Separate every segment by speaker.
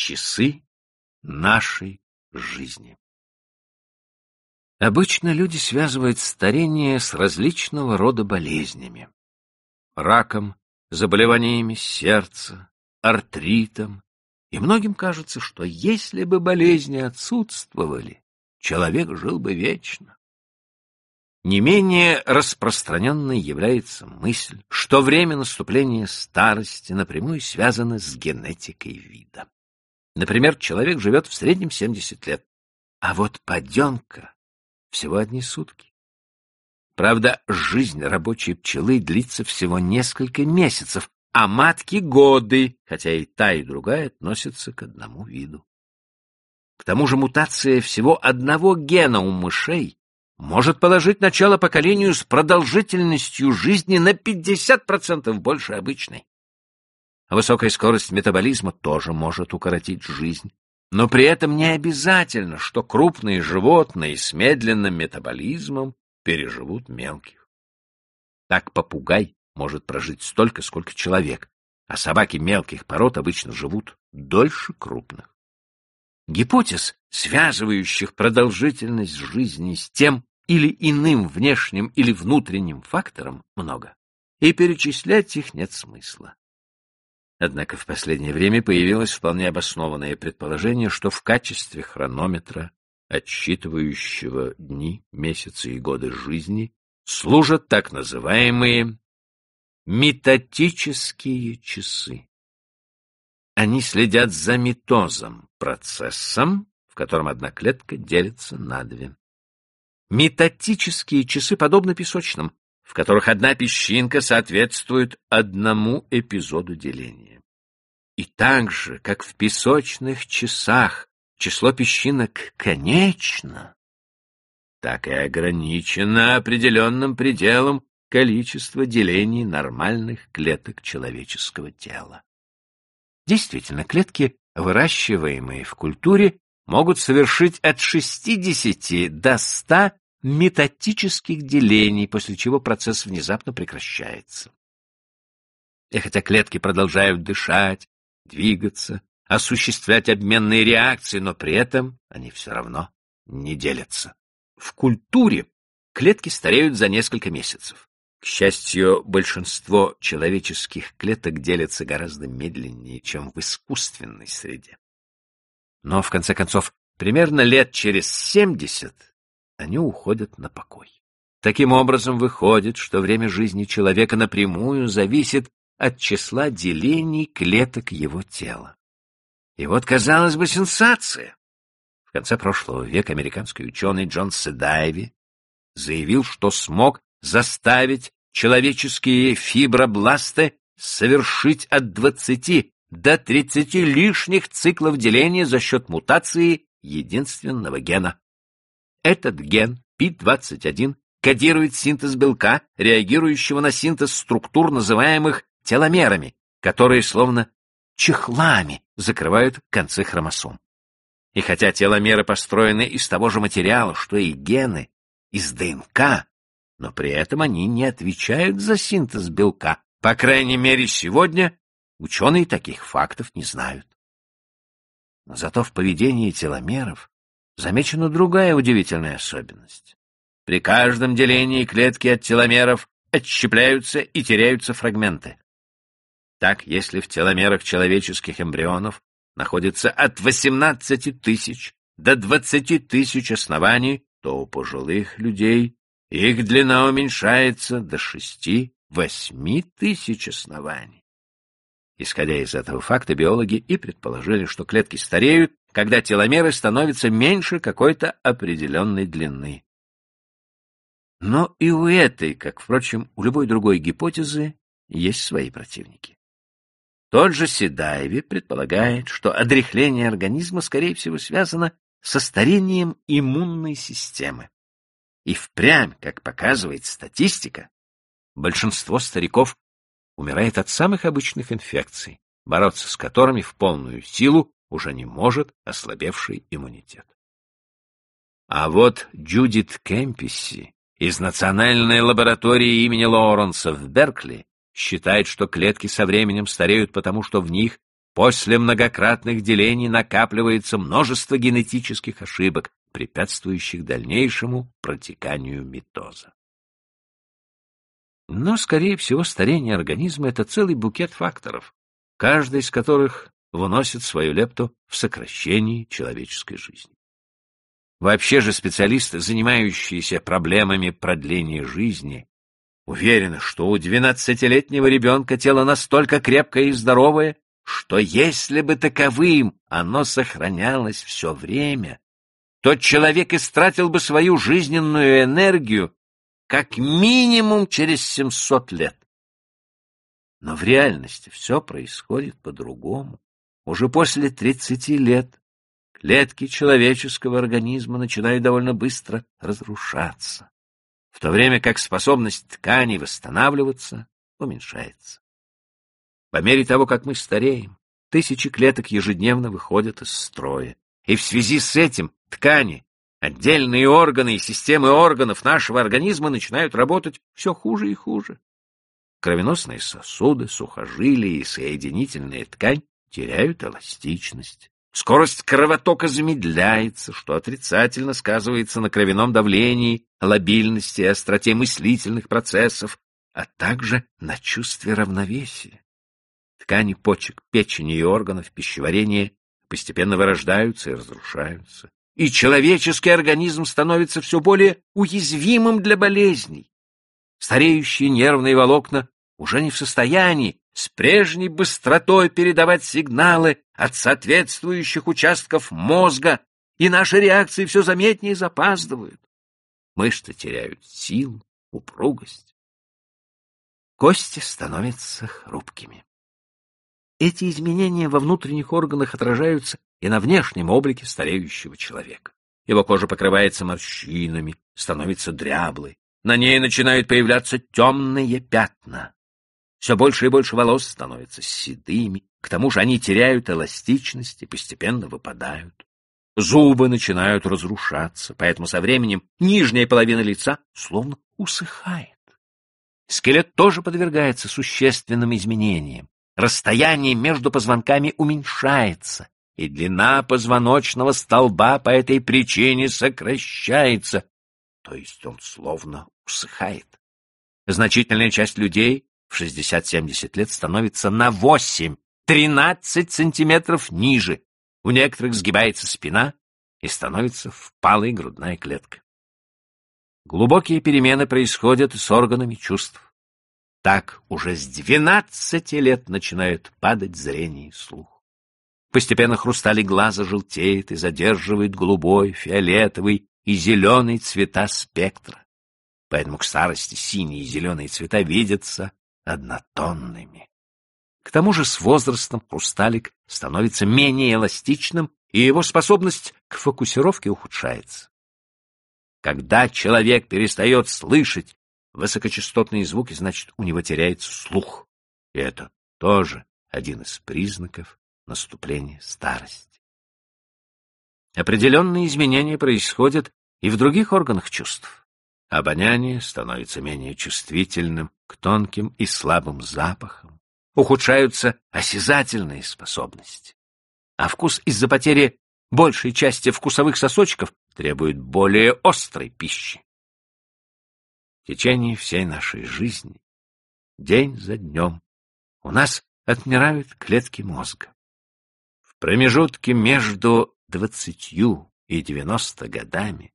Speaker 1: часы нашей жизни. Обычно люди связывают старение с различного рода болезнями. Раком, заболеваниями сердца, артритом. И многим кажется, что если бы болезни отсутствовали, человек жил бы вечно. Не менее распространенной является мысль, что время наступления старости напрямую связано с генетикой вида. Например, человек живет в среднем 70 лет, а вот паденка всего одни сутки. Правда, жизнь рабочей пчелы длится всего несколько месяцев, а матки — годы, хотя и та, и другая относятся к одному виду. К тому же мутация всего одного гена у мышей может положить начало поколению с продолжительностью жизни на 50% больше обычной. Высокая скорость метаболизма тоже может укоротить жизнь. Но при этом не обязательно, что крупные животные с медленным метаболизмом переживут мелких. Так попугай может прожить столько, сколько человек, а собаки мелких пород обычно живут дольше крупных. Гипотез, связывающих продолжительность жизни с тем или иным внешним или внутренним фактором, много, и перечислять их нет смысла. Однако в последнее время появилось вполне обоснованное предположение, что в качестве хронометра, отсчитывающего дни, месяцы и годы жизни, служат так называемые метатические часы. Они следят за митозом, процессом, в котором одна клетка делится на две. Метатические часы подобны песочным, в которых одна песчинка соответствует одному эпизоду деления. И так же, как в песочных часах число песчинок конечно, так и ограничено определенным пределом количество делений нормальных клеток человеческого тела. Действительно, клетки, выращиваемые в культуре, могут совершить от 60 до 100 метатических делений, после чего процесс внезапно прекращается. И хотя клетки продолжают дышать, двигаться, осуществлять обменные реакции, но при этом они все равно не делятся. В культуре клетки стареют за несколько месяцев. К счастью, большинство человеческих клеток делятся гораздо медленнее, чем в искусственной среде. Но, в конце концов, примерно лет через семьдесят они уходят на покой. Таким образом, выходит, что время жизни человека напрямую зависит от числа делений клеток его тела. И вот, казалось бы, сенсация. В конце прошлого века американский ученый Джон Седайви заявил, что смог заставить человеческие фибробласты совершить от 20 до 30 лишних циклов деления за счет мутации единственного гена. Этот ген P21 кодирует синтез белка, реагирующего на синтез структур, называемых теломерами, которые словно чехлами закрывают концы хромосом. И хотя теломеры построены из того же материала, что и гены, из ДНК, но при этом они не отвечают за синтез белка. По крайней мере, сегодня ученые таких фактов не знают. Но зато в поведении теломеров замечена другая удивительная особенность. При каждом делении клетки от теломеров отщепляются и теряются фрагменты. Так, если в теломерах человеческих эмбрионов находится от 18 тысяч до 20 тысяч оснований, то у пожилых людей их длина уменьшается до 6-8 тысяч оснований. Исходя из этого факта, биологи и предположили, что клетки стареют когда теломеры становятся меньше какой-то определенной длины. Но и у этой, как, впрочем, у любой другой гипотезы, есть свои противники. Тот же Седаеви предполагает, что одряхление организма, скорее всего, связано со старением иммунной системы. И впрямь, как показывает статистика, большинство стариков умирает от самых обычных инфекций, бороться с которыми в полную силу уже не может ослабевший иммунитет. А вот Джудит Кемписи из Национальной лаборатории имени Лоуренса в Беркли считает, что клетки со временем стареют потому, что в них После многократных делений накапливается множество генетических ошибок, препятствующих дальнейшему протеканию митоза. Но, скорее всего, старение организма — это целый букет факторов, каждый из которых вносит свою лепту в сокращение человеческой жизни. Вообще же специалисты, занимающиеся проблемами продления жизни, уверены, что у двенадцатилетнего ребенка тело настолько крепкое и здоровое, что если бы таковым оно сохранялось все время, то человек истратил бы свою жизненную энергию как минимум через 700 лет. Но в реальности все происходит по-другому. Уже после 30 лет клетки человеческого организма начинают довольно быстро разрушаться, в то время как способность тканей восстанавливаться уменьшается. По мере того, как мы стареем, тысячи клеток ежедневно выходят из строя. И в связи с этим ткани, отдельные органы и системы органов нашего организма начинают работать все хуже и хуже. Кровеносные сосуды, сухожилия и соединительная ткань теряют эластичность. Скорость кровотока замедляется, что отрицательно сказывается на кровяном давлении, лобильности и остроте мыслительных процессов, а также на чувстве равновесия. Ткани почек, печени и органов пищеварения постепенно вырождаются и разрушаются. И человеческий организм становится все более уязвимым для болезней. Стареющие нервные волокна уже не в состоянии с прежней быстротой передавать сигналы от соответствующих участков мозга, и наши реакции все заметнее запаздывают. Мышцы теряют силу, упругость. Кости становятся хрупкими. Эти изменения во внутренних органах отражаются и на внешнем облике стареющего человека. Его кожа покрывается морщинами, становится дряблой, на ней начинают появляться темные пятна. Все больше и больше волос становятся седыми, к тому же они теряют эластичность и постепенно выпадают. Зубы начинают разрушаться, поэтому со временем нижняя половина лица словно усыхает. Скелет тоже подвергается существенным изменениям расстояние между позвонками уменьшается, и длина позвоночного столба по этой причине сокращается, то есть он словно усыхает. Значительная часть людей в 60-70 лет становится на 8-13 сантиметров ниже, у некоторых сгибается спина и становится впалой грудная клетка. Глубокие перемены происходят с органами чувств. Так уже с двенадцати лет начинают падать зрение и слух. Постепенно хрустали глаза желтеет и задерживает голубой, фиолетовый и зеленый цвета спектра. Поэтому к старости синие и зеленые цвета видятся однотонными. К тому же с возрастом хрусталик становится менее эластичным, и его способность к фокусировке ухудшается. Когда человек перестает слышать высокочастотные звуки, значит, у него теряется слух. И это тоже один из признаков наступления старости. Определенные изменения происходят и в других органах чувств. Обоняние становится менее чувствительным к тонким и слабым запахам. Ухудшаются осязательные способности. А вкус из-за потери большей части вкусовых сосочков требует более острой пищи течение всей нашей жизни, день за днем, у нас отмирают клетки мозга. Промежутке между двадцатью и девяносто годами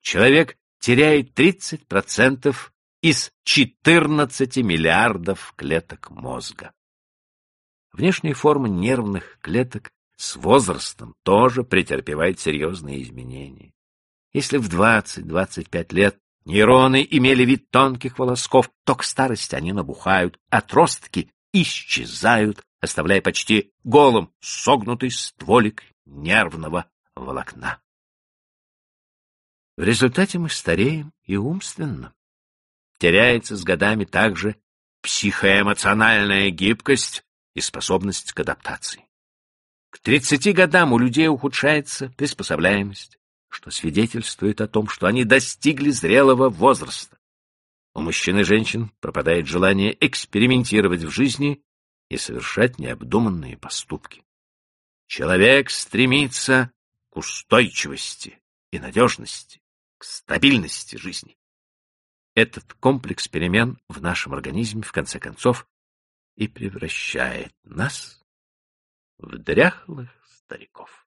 Speaker 1: человек теряет 30% из 14 миллиардов клеток мозга. Внешняя форма нервных клеток с возрастом тоже претерпевает серьезные изменения. Если в 20-25 лет Нейроны имели вид тонких волосков, то к старости они набухают, отростки исчезают, оставляя почти голым согнутый стволик нервного волокна. В результате мы стареем и умственно. Теряется с годами также психоэмоциональная гибкость и способность к адаптации. К 30 годам у людей ухудшается приспособляемость, что свидетельствует о том, что они достигли зрелого возраста. У мужчин и женщин пропадает желание экспериментировать в жизни и совершать необдуманные поступки. Человек стремится к устойчивости и надежности, к стабильности жизни. Этот комплекс перемен в нашем организме, в конце концов, и превращает нас в дряхлых стариков.